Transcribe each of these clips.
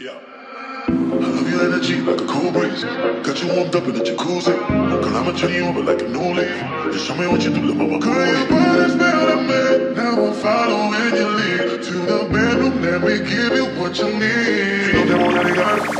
Yeah. I love your energy like a cool breeze. Got you warmed up in the jacuzzi. Girl, I'ma turn you over like a new leaf. Just show me what you do, let my walk Girl, your body's better man. Now I'm following your lead. To the bedroom, let me give you what you need. You know that one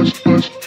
push, push.